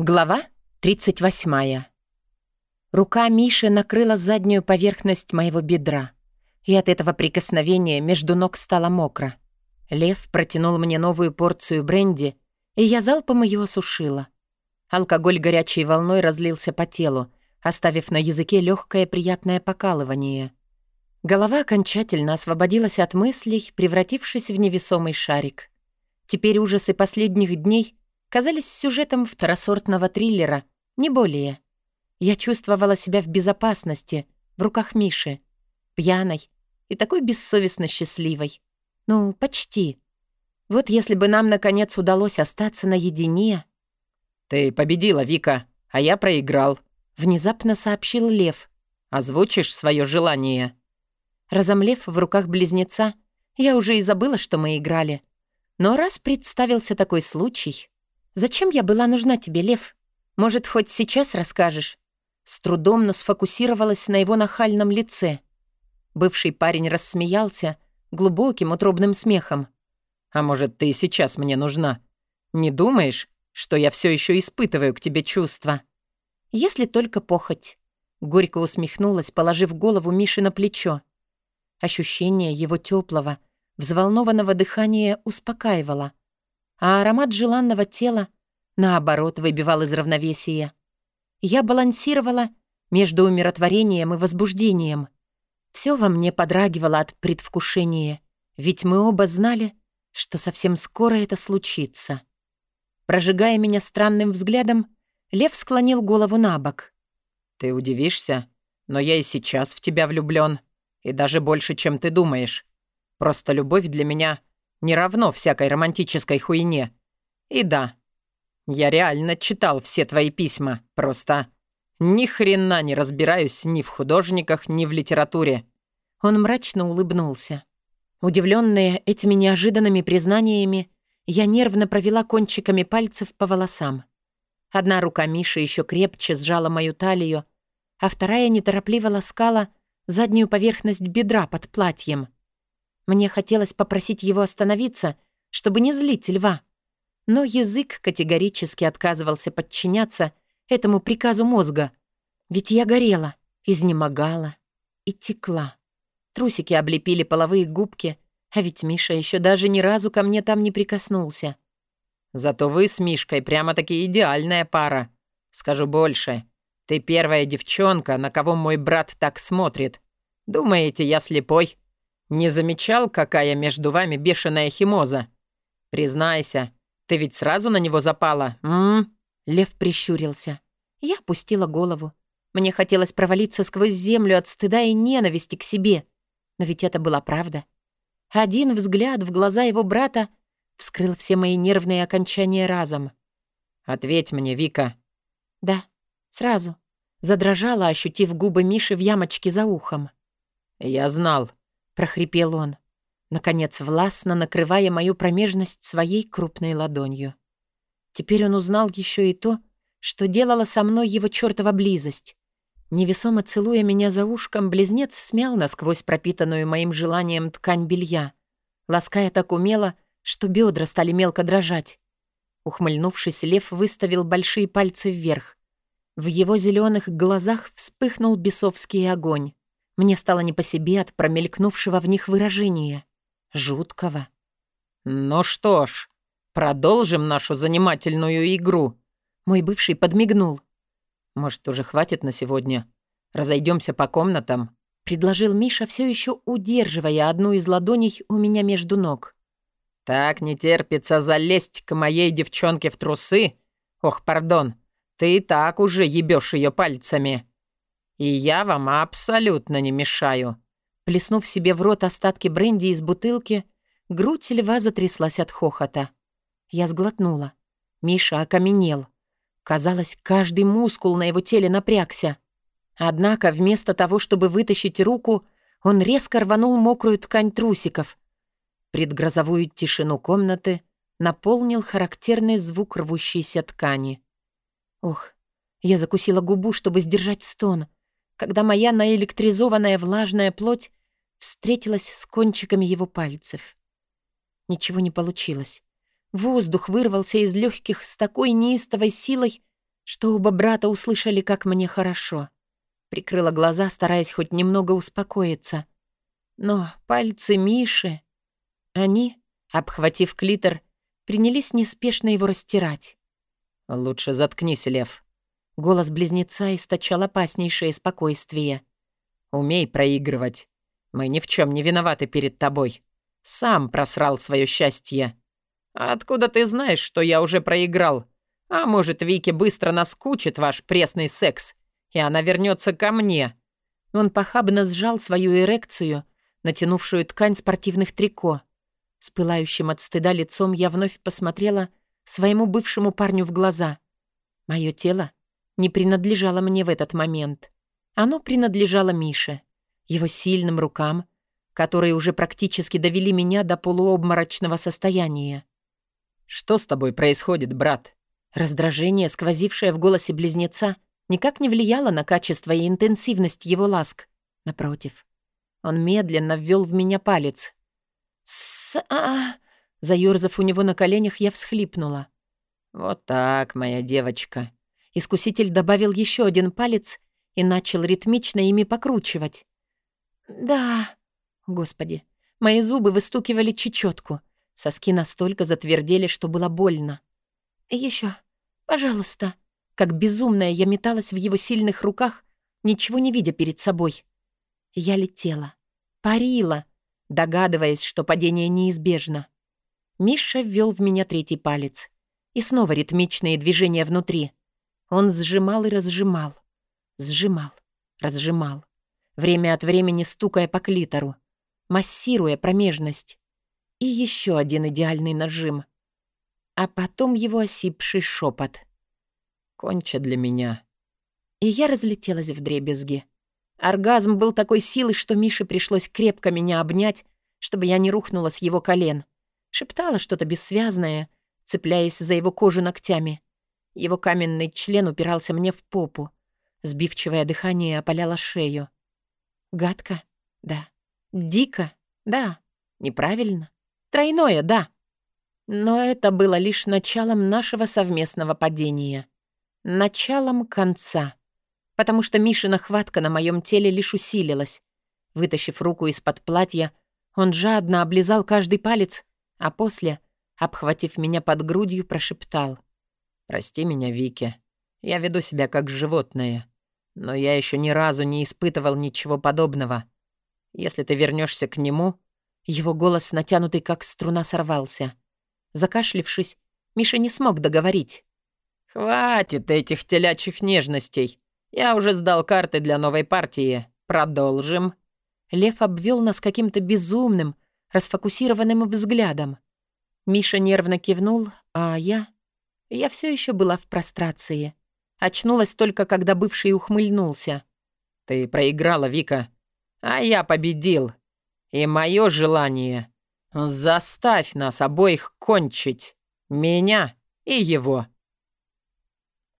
Глава 38. Рука Миши накрыла заднюю поверхность моего бедра, и от этого прикосновения между ног стало мокро. Лев протянул мне новую порцию бренди, и я залпом ее осушила. Алкоголь горячей волной разлился по телу, оставив на языке легкое приятное покалывание. Голова окончательно освободилась от мыслей, превратившись в невесомый шарик. Теперь ужасы последних дней казались сюжетом второсортного триллера, не более. Я чувствовала себя в безопасности, в руках Миши, пьяной и такой бессовестно счастливой. Ну, почти. Вот если бы нам, наконец, удалось остаться наедине... «Ты победила, Вика, а я проиграл», — внезапно сообщил Лев. «Озвучишь свое желание?» Разомлев в руках близнеца, я уже и забыла, что мы играли. Но раз представился такой случай, «Зачем я была нужна тебе, Лев? Может, хоть сейчас расскажешь?» С трудом, но сфокусировалась на его нахальном лице. Бывший парень рассмеялся глубоким утробным смехом. «А может, ты сейчас мне нужна? Не думаешь, что я все еще испытываю к тебе чувства?» «Если только похоть». Горько усмехнулась, положив голову Миши на плечо. Ощущение его теплого, взволнованного дыхания успокаивало а аромат желанного тела, наоборот, выбивал из равновесия. Я балансировала между умиротворением и возбуждением. Все во мне подрагивало от предвкушения, ведь мы оба знали, что совсем скоро это случится. Прожигая меня странным взглядом, Лев склонил голову на бок. «Ты удивишься, но я и сейчас в тебя влюблён, и даже больше, чем ты думаешь. Просто любовь для меня не равно всякой романтической хуйне. И да, я реально читал все твои письма, просто ни хрена не разбираюсь ни в художниках, ни в литературе». Он мрачно улыбнулся. Удивленная этими неожиданными признаниями, я нервно провела кончиками пальцев по волосам. Одна рука Миши еще крепче сжала мою талию, а вторая неторопливо ласкала заднюю поверхность бедра под платьем. Мне хотелось попросить его остановиться, чтобы не злить льва. Но язык категорически отказывался подчиняться этому приказу мозга. Ведь я горела, изнемогала и текла. Трусики облепили половые губки, а ведь Миша еще даже ни разу ко мне там не прикоснулся. «Зато вы с Мишкой прямо-таки идеальная пара. Скажу больше. Ты первая девчонка, на кого мой брат так смотрит. Думаете, я слепой?» Не замечал, какая между вами бешеная химоза? Признайся, ты ведь сразу на него запала, м? Лев прищурился. Я опустила голову. Мне хотелось провалиться сквозь землю от стыда и ненависти к себе. Но ведь это была правда. Один взгляд в глаза его брата вскрыл все мои нервные окончания разом. «Ответь мне, Вика». «Да, сразу». Задрожала, ощутив губы Миши в ямочке за ухом. «Я знал прохрипел он, наконец властно накрывая мою промежность своей крупной ладонью. Теперь он узнал еще и то, что делала со мной его чертова близость. Невесомо целуя меня за ушком, близнец смял насквозь пропитанную моим желанием ткань белья, лаская так умело, что бедра стали мелко дрожать. Ухмыльнувшись, лев выставил большие пальцы вверх. В его зеленых глазах вспыхнул бесовский огонь. Мне стало не по себе от промелькнувшего в них выражения. Жуткого. «Ну что ж, продолжим нашу занимательную игру». Мой бывший подмигнул. «Может, уже хватит на сегодня? Разойдемся по комнатам?» Предложил Миша, все еще удерживая одну из ладоней у меня между ног. «Так не терпится залезть к моей девчонке в трусы? Ох, пардон, ты и так уже ебешь ее пальцами». И я вам абсолютно не мешаю». Плеснув себе в рот остатки бренди из бутылки, грудь льва затряслась от хохота. Я сглотнула. Миша окаменел. Казалось, каждый мускул на его теле напрягся. Однако вместо того, чтобы вытащить руку, он резко рванул мокрую ткань трусиков. Предгрозовую тишину комнаты наполнил характерный звук рвущейся ткани. Ох, я закусила губу, чтобы сдержать стон — когда моя наэлектризованная влажная плоть встретилась с кончиками его пальцев. Ничего не получилось. Воздух вырвался из легких с такой неистовой силой, что оба брата услышали, как мне хорошо. Прикрыла глаза, стараясь хоть немного успокоиться. Но пальцы Миши... Они, обхватив клитор, принялись неспешно его растирать. «Лучше заткнись, Лев». Голос близнеца источал опаснейшее спокойствие. «Умей проигрывать. Мы ни в чем не виноваты перед тобой. Сам просрал свое счастье. Откуда ты знаешь, что я уже проиграл? А может, Вике быстро наскучит ваш пресный секс, и она вернется ко мне?» Он похабно сжал свою эрекцию, натянувшую ткань спортивных трико. С пылающим от стыда лицом я вновь посмотрела своему бывшему парню в глаза. Мое тело не принадлежало мне в этот момент. Оно принадлежало Мише, его сильным рукам, которые уже практически довели меня до полуобморочного состояния. «Что с тобой происходит, брат?» Раздражение, сквозившее в голосе близнеца, никак не влияло на качество и интенсивность его ласк. Напротив, он медленно ввел в меня палец. с а Заёрзав у него на коленях, я всхлипнула. «Вот так, моя девочка». Искуситель добавил еще один палец и начал ритмично ими покручивать. «Да...» Господи, мои зубы выстукивали чечетку. Соски настолько затвердели, что было больно. Еще, пожалуйста». Как безумная я металась в его сильных руках, ничего не видя перед собой. Я летела, парила, догадываясь, что падение неизбежно. Миша ввел в меня третий палец. И снова ритмичные движения внутри. Он сжимал и разжимал. Сжимал, разжимал. Время от времени стукая по клитору. Массируя промежность. И еще один идеальный нажим. А потом его осипший шепот. «Конча для меня». И я разлетелась в дребезги. Оргазм был такой силы, что Мише пришлось крепко меня обнять, чтобы я не рухнула с его колен. Шептала что-то бессвязное, цепляясь за его кожу ногтями. Его каменный член упирался мне в попу. Сбивчивое дыхание опаляло шею. Гадко? Да. Дико? Да. Неправильно? Тройное? Да. Но это было лишь началом нашего совместного падения. Началом конца. Потому что Мишина хватка на моем теле лишь усилилась. Вытащив руку из-под платья, он жадно облизал каждый палец, а после, обхватив меня под грудью, прошептал. «Прости меня, Вики. Я веду себя как животное. Но я еще ни разу не испытывал ничего подобного. Если ты вернешься к нему...» Его голос, натянутый как струна, сорвался. Закашлившись, Миша не смог договорить. «Хватит этих телячьих нежностей. Я уже сдал карты для новой партии. Продолжим». Лев обвел нас каким-то безумным, расфокусированным взглядом. Миша нервно кивнул, а я... Я все еще была в прострации. Очнулась только, когда бывший ухмыльнулся. «Ты проиграла, Вика, а я победил. И мое желание — заставь нас обоих кончить. Меня и его».